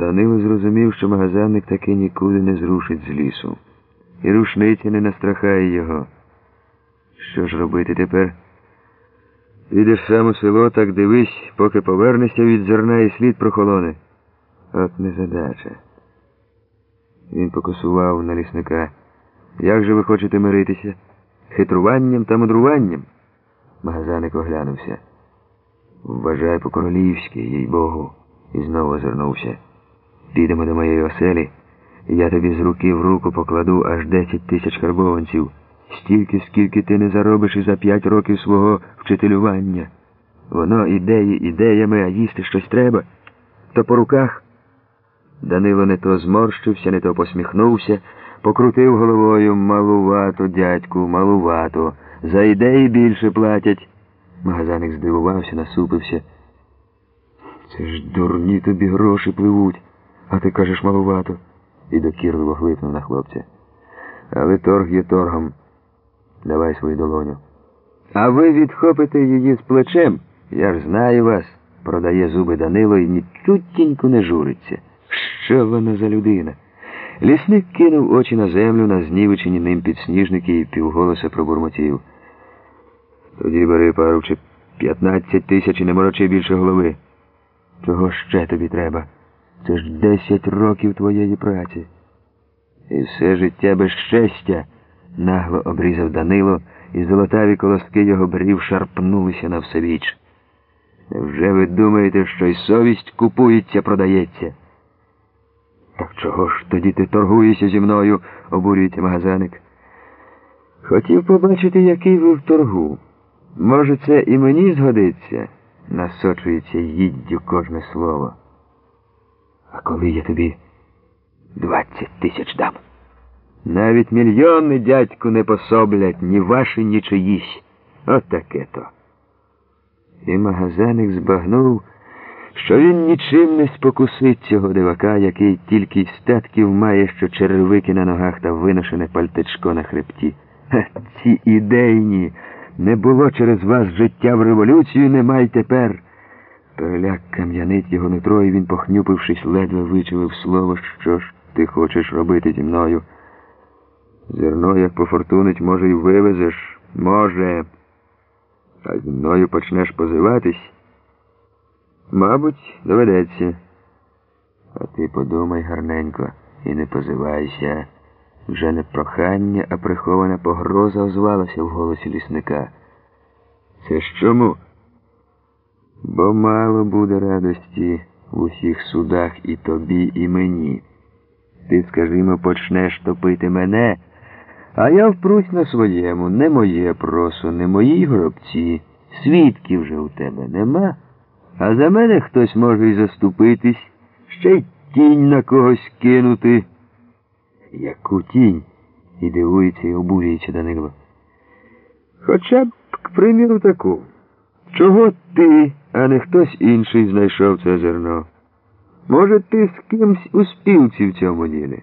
Данило зрозумів, що магазинник таки нікуди не зрушить з лісу. І рушниця не настрахає його. Що ж робити тепер? Підеш сам у село, так дивись, поки повернешся від зерна і слід прохолоне. От незадача. Він покосував на лісника. Як же ви хочете миритися? Хитруванням та мудруванням? Магазаник оглянувся. Вважай по-королівськи, їй Богу, і знову озирнувся. Підемо до моєї оселі, я тобі з руки в руку покладу аж десять тисяч карбованців, стільки, скільки ти не заробиш і за п'ять років свого вчителювання. Воно ідеї ідеями, а їсти щось треба. То по руках. Данило не то зморщився, не то посміхнувся, покрутив головою малувато, дядьку, малувато. За ідеї більше платять. Магазаник здивувався, насупився. Це ж дурні тобі гроші пливуть, а ти кажеш малувато. І докірливо глипнув на хлопця. Але торг є торгом. Давай свою долоню. А ви відхопите її з плечем. Я ж знаю вас, продає зуби Данило і нічутінько не журиться. Що вона за людина? Лісник кинув очі на землю на знівечені ним підсніжники і півголоса пробурмотів. Тоді бери пару чи п'ятнадцять тисяч і не морочи більше голови. Чого ще тобі треба? Це ж десять років твоєї праці. І все життя без щастя, нагло обрізав Данило, і золотаві колоски його брів шарпнулися на всебіч. Невже ви думаєте, що й совість купується, продається? Так чого ж тоді ти торгуєшся зі мною, обурюється магазаник. Хотів побачити, який ви в торгу. Може, це і мені згодиться, насочується їддю кожне слово. А коли я тобі двадцять тисяч дам? Навіть мільйони, дядьку, не пособлять ні ваші, ні чиїсь. От таке то. І магазаник збагнув, що він нічим не спокусить цього дивака, який тільки й статків має, що черевики на ногах та виношене пальтечко на хребті. Ха, ці ідейні. Не було через вас життя в революцію, нема й тепер. Переляк кам'янить його нутро, і він, похнюпившись, ледве вичавив слово, що ж ти хочеш робити зі мною. Зерно, як пофортунить, може, й вивезеш. Може. А зі мною почнеш позиватись. Мабуть, доведеться. А ти подумай гарненько і не позивайся. Вже не прохання, а прихована погроза озвалася в голосі лісника. Це ж чому? Бо мало буде радості в усіх судах і тобі, і мені. Ти, скажімо, почнеш топити мене, а я впрусь на своєму, не моє просо, не мої гробці. Свідків вже у тебе нема. А за мене хтось може й заступитись, ще й тінь на когось кинути. Яку тінь? І дивується і обурюється Данило. Хоча б, к приміру, таку. Чого ти, а не хтось інший знайшов це зерно? Може, ти з кимсь у спілці в цьому ділі?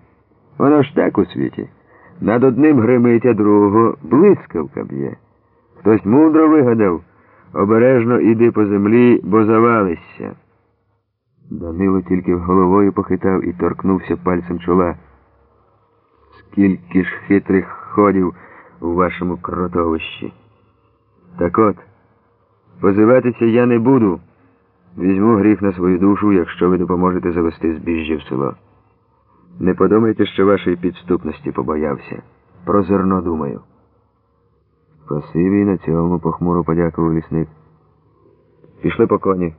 Воно ж так у світі. Над одним гримить, а другого блискавка б'є. Хтось мудро вигадав, обережно іди по землі, бо завалишся. Данило тільки головою похитав і торкнувся пальцем чола. Скільки ж хитрих ходів у вашому кротовищі. Так от, позиватися я не буду. Візьму гріх на свою душу, якщо ви допоможете завести збіжжя в село. Не подумайте, що вашої підступності побоявся. Про зерно думаю. Спасибі на цьому похмуро подякував лісник. Пішли по коні.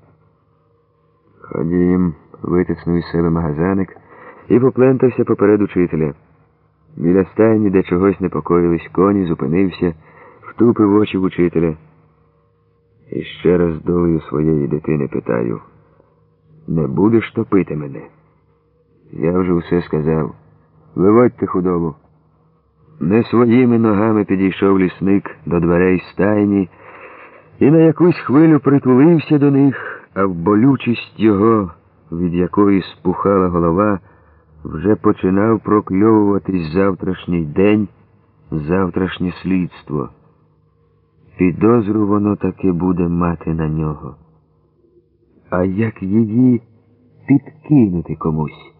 Ходім, витиснув із себе магазаник і поплентався поперед учителя. Біля стайні, де чогось непокоїлись коні, зупинився, втупив очі в учителя. І ще раз долею своєї дитини питаю. Не будеш топити мене? Я вже усе сказав. Виводьте худобу. Не своїми ногами підійшов лісник до дверей стайні і на якусь хвилю притулився до них, а в болючість його, від якої спухала голова, вже починав прокльовуватись завтрашній день, завтрашнє слідство. Підозру воно таки буде мати на нього. А як її підкинути комусь.